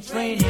it's raining.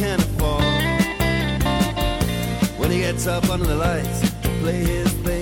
can afford. When he gets up under the lights to play his thing.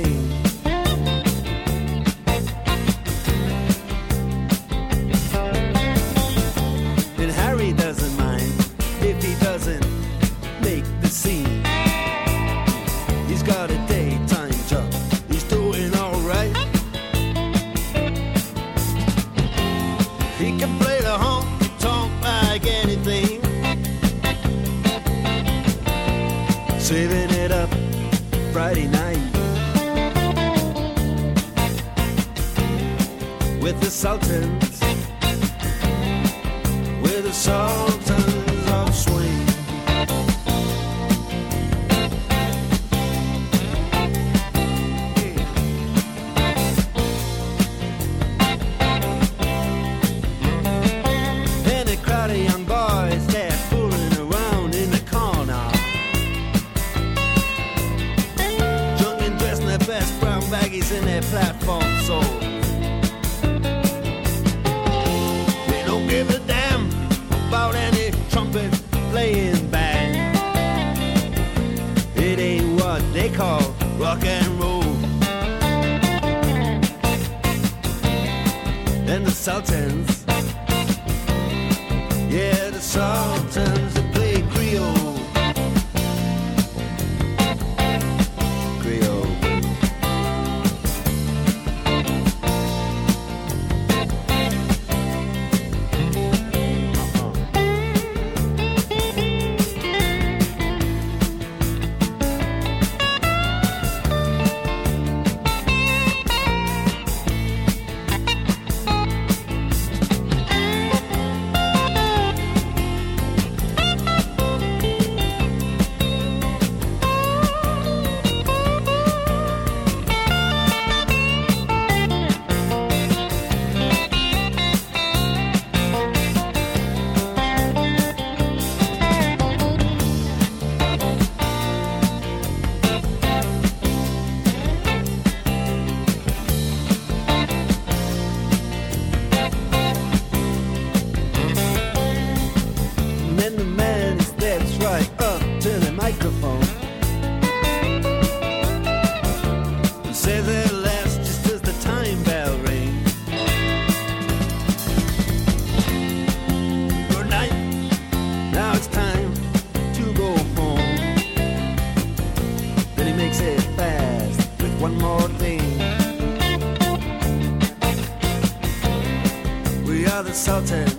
Sultan.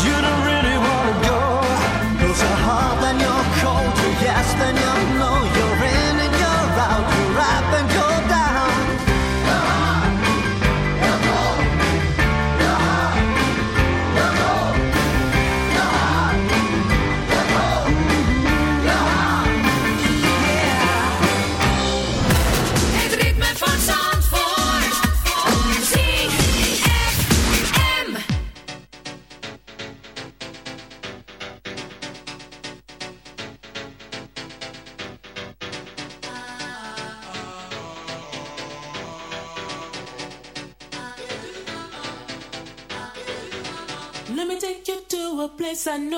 you don't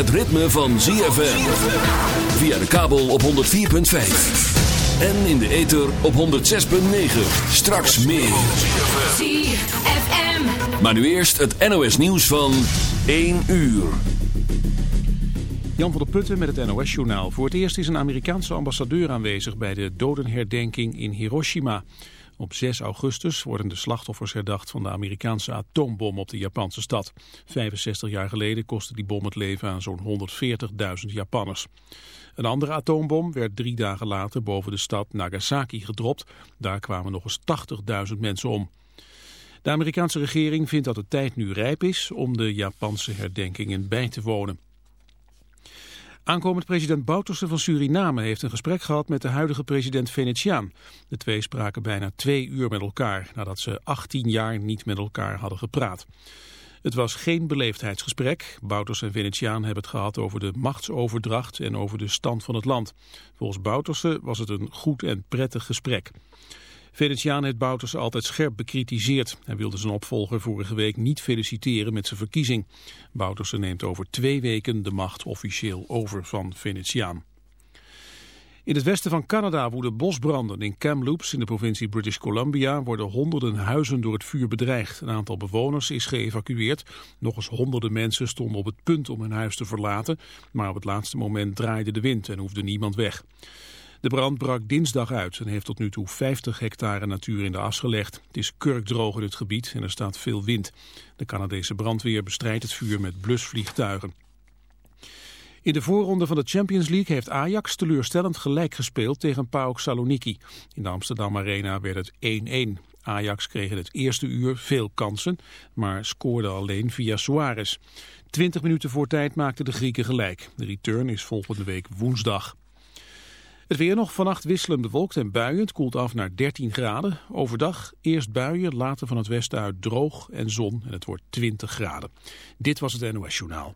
Het ritme van ZFM. Via de kabel op 104.5. En in de ether op 106.9. Straks meer. ZFM. Maar nu eerst het NOS nieuws van 1 uur. Jan van der Putten met het NOS-journaal. Voor het eerst is een Amerikaanse ambassadeur aanwezig bij de dodenherdenking in Hiroshima. Op 6 augustus worden de slachtoffers herdacht van de Amerikaanse atoombom op de Japanse stad. 65 jaar geleden kostte die bom het leven aan zo'n 140.000 Japanners. Een andere atoombom werd drie dagen later boven de stad Nagasaki gedropt. Daar kwamen nog eens 80.000 mensen om. De Amerikaanse regering vindt dat de tijd nu rijp is om de Japanse herdenkingen bij te wonen. Aankomend president Bouterse van Suriname heeft een gesprek gehad met de huidige president Venetiaan. De twee spraken bijna twee uur met elkaar, nadat ze 18 jaar niet met elkaar hadden gepraat. Het was geen beleefdheidsgesprek. Bouters en Venetiaan hebben het gehad over de machtsoverdracht en over de stand van het land. Volgens Bouterse was het een goed en prettig gesprek. Venetiaan heeft Bouters altijd scherp bekritiseerd. Hij wilde zijn opvolger vorige week niet feliciteren met zijn verkiezing. Bouterse neemt over twee weken de macht officieel over van Venetiaan. In het westen van Canada woeden bosbranden. In Kamloops in de provincie British Columbia worden honderden huizen door het vuur bedreigd. Een aantal bewoners is geëvacueerd. Nog eens honderden mensen stonden op het punt om hun huis te verlaten. Maar op het laatste moment draaide de wind en hoefde niemand weg. De brand brak dinsdag uit en heeft tot nu toe 50 hectare natuur in de as gelegd. Het is kurkdroog in het gebied en er staat veel wind. De Canadese brandweer bestrijdt het vuur met blusvliegtuigen. In de voorronde van de Champions League heeft Ajax teleurstellend gelijk gespeeld tegen PAOK Saloniki. In de Amsterdam Arena werd het 1-1. Ajax kreeg in het eerste uur veel kansen, maar scoorde alleen via Suarez. 20 minuten voor tijd maakten de Grieken gelijk. De return is volgende week woensdag. Het weer nog vannacht wisselend bewolkt en buien. Het koelt af naar 13 graden. Overdag eerst buien, later van het westen uit droog en zon. En het wordt 20 graden. Dit was het NOS Journaal.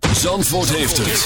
Zandvoort heeft het.